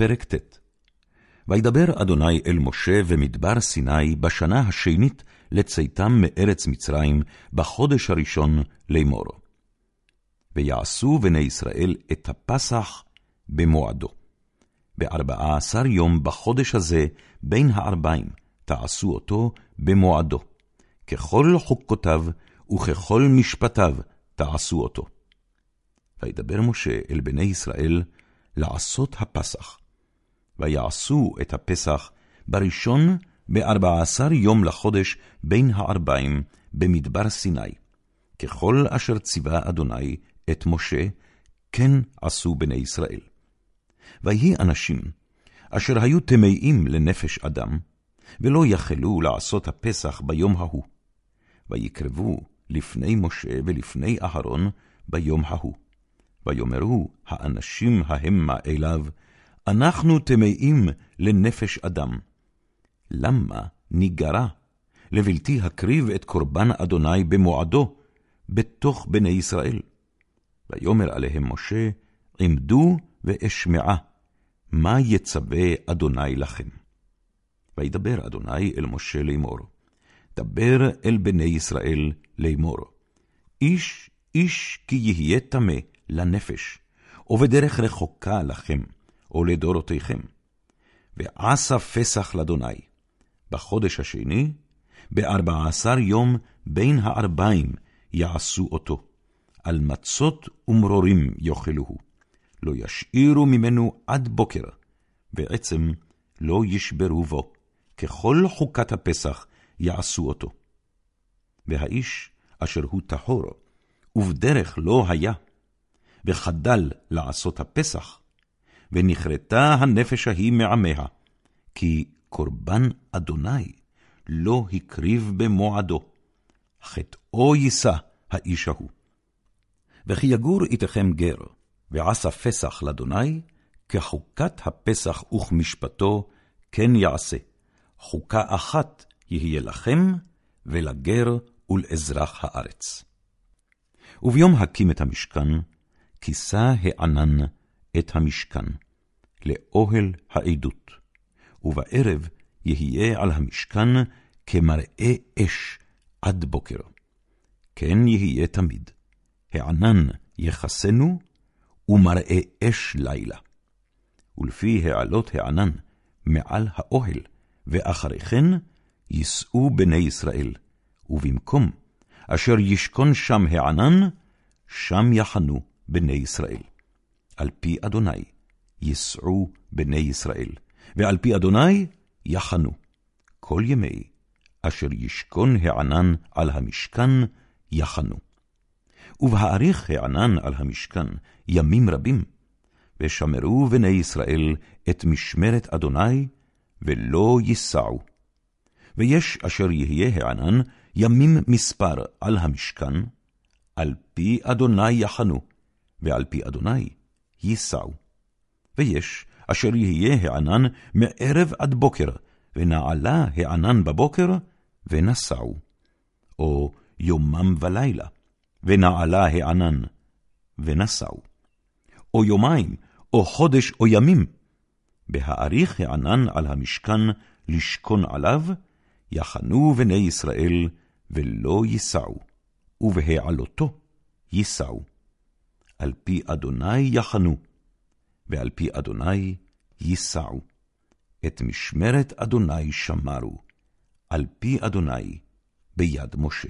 פרק ט' וידבר אדוני אל משה במדבר סיני בשנה השנית לצאתם מארץ מצרים, בחודש הראשון לאמור. ויעשו בני ישראל את הפסח במועדו. בארבעה עשר יום בחודש הזה, בין הארבעים, תעשו אותו במועדו. ככל חוקותיו וככל משפטיו תעשו אותו. וידבר משה אל בני ישראל לעשות הפסח. ויעשו את הפסח בראשון בארבע עשר יום לחודש בין הארבעים במדבר סיני. ככל אשר ציווה אדוני את משה, כן עשו בני ישראל. ויהי אנשים, אשר היו טמאים לנפש אדם, ולא יכלו לעשות הפסח ביום ההוא. ויקרבו לפני משה ולפני אהרון ביום ההוא. ויאמרו האנשים ההמה אליו, אנחנו טמאים לנפש אדם. למה ניגרע לבלתי הקריב את קורבן אדוני במועדו, בתוך בני ישראל? ויאמר עליהם משה, עמדו ואשמעה, מה יצווה אדוני לכם? וידבר אדוני אל משה לאמור, דבר אל בני ישראל לאמור, איש איש כי יהיה טמא לנפש, ובדרך רחוקה לכם, או לדורותיכם. ועשה פסח לאדוני, בחודש השני, בארבע עשר יום בין הארבעים יעשו אותו, על מצות ומרורים יאכלוהו. לא ישאירו ממנו עד בוקר, בעצם לא ישברו בו, ככל חוקת הפסח יעשו אותו. והאיש אשר הוא טהור, ובדרך לא היה, וחדל לעשות הפסח, ונכרתה הנפש ההיא מעמיה, כי קורבן אדוני לא הקריב במועדו, חטאו יישא האיש ההוא. וכי יגור איתכם גר, ועשה פסח לאדוני, כחוקת הפסח וכמשפטו, כן יעשה. חוקה אחת יהיה לכם, ולגר ולאזרח הארץ. וביום הקים את המשכן, כיסה הענן את המשכן, לאוהל העדות, ובערב יהיה על המשכן כמראה אש עד בוקר. כן יהיה תמיד, הענן יחסנו, ומראה אש לילה. ולפי העלות הענן מעל האוהל, ואחרי כן יישאו בני ישראל, ובמקום אשר ישכון שם הענן, שם יחנו בני ישראל. על פי אדוני ייסעו בני ישראל, ועל פי אדוני יחנו. כל ימי אשר ישכון הענן על המשכן יחנו. ובהאריך הענן על המשכן ימים רבים, ושמרו בני ישראל את משמרת אדוני, ולא ייסעו. ויש אשר יהיה הענן ימים מספר על המשכן, על פי אדוני יחנו, ועל פי אדוני ייסעו. ויש אשר יהיה הענן מערב עד בוקר, ונעלה הענן בבוקר, ונסעו. או יומם ולילה, ונעלה הענן, ונסעו. או יומיים, או חודש, או ימים. בהאריך הענן על המשכן לשכון עליו, יחנו בני ישראל, ולא ייסעו, ובהעלותו ייסעו. על פי אדוני יחנו, ועל פי אדוני ייסעו. את משמרת אדוני שמרו, על פי אדוני ביד משה.